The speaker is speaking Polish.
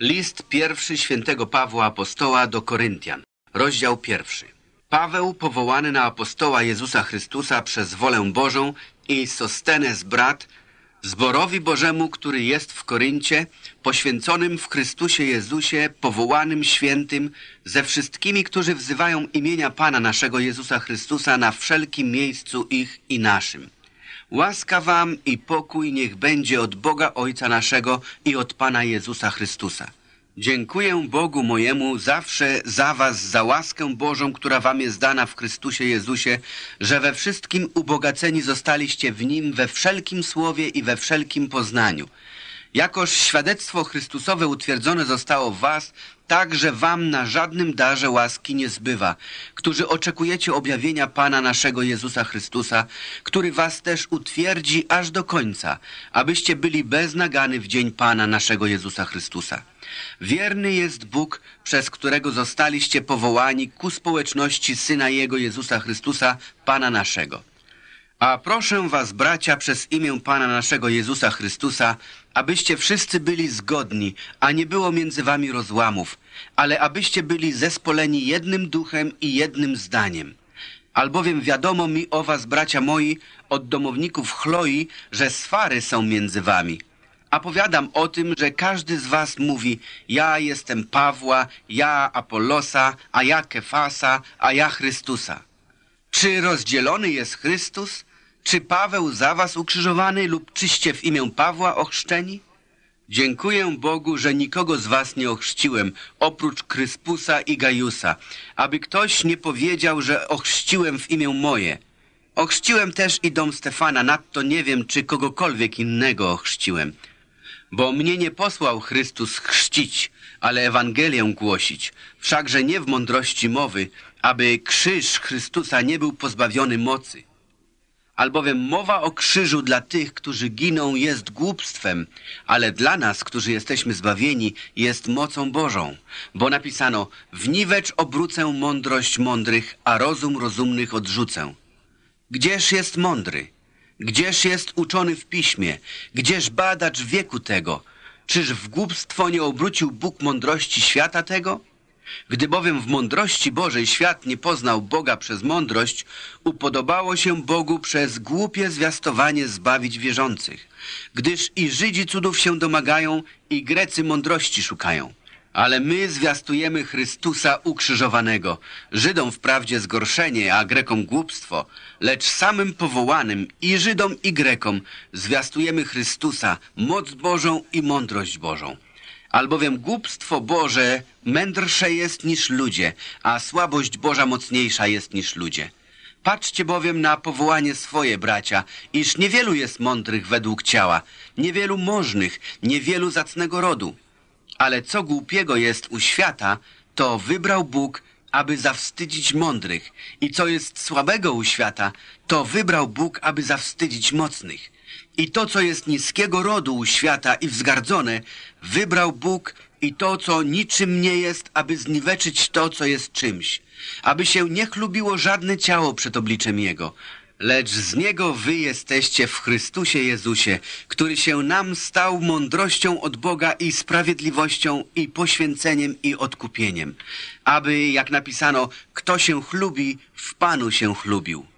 List pierwszy świętego Pawła Apostoła do Koryntian, rozdział pierwszy. Paweł, powołany na apostoła Jezusa Chrystusa przez wolę Bożą i Sostenes brat, zborowi Bożemu, który jest w Koryncie, poświęconym w Chrystusie Jezusie, powołanym świętym, ze wszystkimi, którzy wzywają imienia Pana naszego Jezusa Chrystusa na wszelkim miejscu ich i naszym. Łaska wam i pokój niech będzie od Boga Ojca naszego i od Pana Jezusa Chrystusa. Dziękuję Bogu mojemu zawsze za was, za łaskę Bożą, która wam jest dana w Chrystusie Jezusie, że we wszystkim ubogaceni zostaliście w Nim we wszelkim słowie i we wszelkim poznaniu. Jakoż świadectwo Chrystusowe utwierdzone zostało w was, tak, że wam na żadnym darze łaski nie zbywa, którzy oczekujecie objawienia Pana naszego Jezusa Chrystusa, który was też utwierdzi aż do końca, abyście byli bez nagany w dzień Pana naszego Jezusa Chrystusa. Wierny jest Bóg, przez którego zostaliście powołani ku społeczności Syna Jego Jezusa Chrystusa, Pana naszego. A proszę was, bracia, przez imię Pana naszego Jezusa Chrystusa, abyście wszyscy byli zgodni, a nie było między wami rozłamów, ale abyście byli zespoleni jednym duchem i jednym zdaniem. Albowiem wiadomo mi o was, bracia moi, od domowników Chloi, że swary są między wami. A powiadam o tym, że każdy z was mówi, ja jestem Pawła, ja Apollosa, a ja Kefasa, a ja Chrystusa. Czy rozdzielony jest Chrystus? Czy Paweł za was ukrzyżowany lub czyście w imię Pawła ochrzczeni? Dziękuję Bogu, że nikogo z was nie ochrzciłem, oprócz Kryspusa i Gajusa, aby ktoś nie powiedział, że ochrzciłem w imię moje. Ochrzciłem też i dom Stefana, nadto nie wiem, czy kogokolwiek innego ochrzciłem. Bo mnie nie posłał Chrystus chrzcić, ale Ewangelię głosić, wszakże nie w mądrości mowy, aby krzyż Chrystusa nie był pozbawiony mocy. Albowiem mowa o krzyżu dla tych, którzy giną, jest głupstwem, ale dla nas, którzy jesteśmy zbawieni, jest mocą Bożą. Bo napisano, w niwecz obrócę mądrość mądrych, a rozum rozumnych odrzucę. Gdzież jest mądry? Gdzież jest uczony w piśmie? Gdzież badacz wieku tego? Czyż w głupstwo nie obrócił Bóg mądrości świata tego? Gdy bowiem w mądrości Bożej świat nie poznał Boga przez mądrość, upodobało się Bogu przez głupie zwiastowanie zbawić wierzących, gdyż i Żydzi cudów się domagają i Grecy mądrości szukają. Ale my zwiastujemy Chrystusa ukrzyżowanego, Żydom wprawdzie zgorszenie, a Grekom głupstwo, lecz samym powołanym i Żydom i Grekom zwiastujemy Chrystusa, moc Bożą i mądrość Bożą. Albowiem głupstwo Boże mędrsze jest niż ludzie, a słabość Boża mocniejsza jest niż ludzie. Patrzcie bowiem na powołanie swoje, bracia, iż niewielu jest mądrych według ciała, niewielu możnych, niewielu zacnego rodu. Ale co głupiego jest u świata, to wybrał Bóg, aby zawstydzić mądrych. I co jest słabego u świata, to wybrał Bóg, aby zawstydzić mocnych. I to, co jest niskiego rodu u świata i wzgardzone, wybrał Bóg i to, co niczym nie jest, aby zniweczyć to, co jest czymś. Aby się nie chlubiło żadne ciało przed obliczem Jego, lecz z Niego wy jesteście w Chrystusie Jezusie, który się nam stał mądrością od Boga i sprawiedliwością i poświęceniem i odkupieniem. Aby, jak napisano, kto się chlubi, w Panu się chlubił.